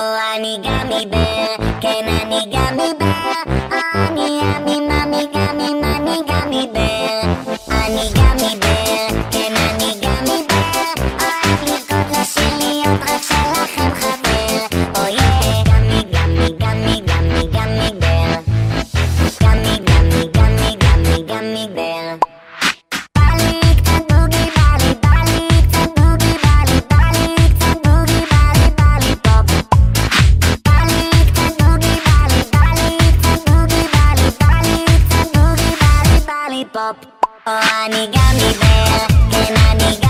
Oh, anigami bear, can anigami bear, anigami lollipop. Oh, origami bear, can I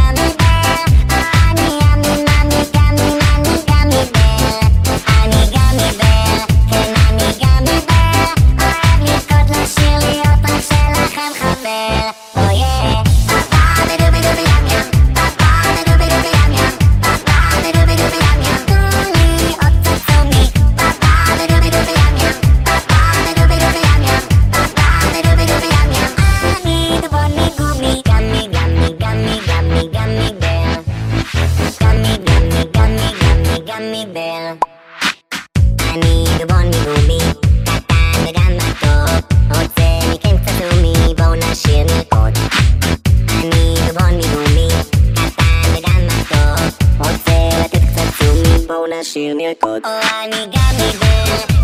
she. Oh, I need got me good.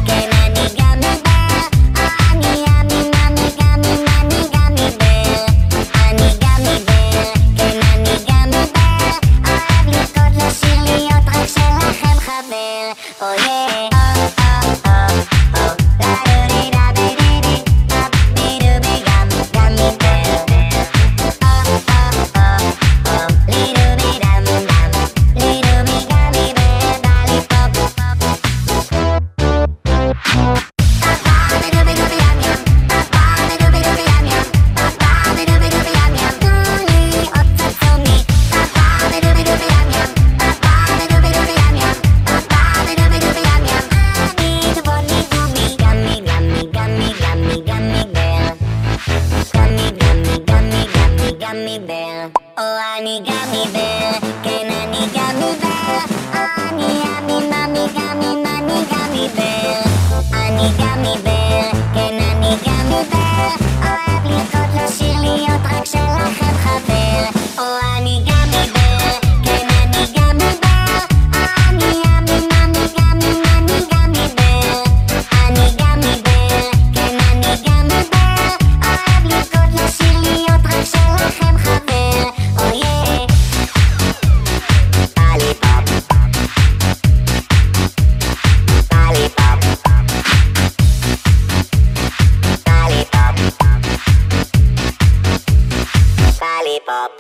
Baby. K-pop.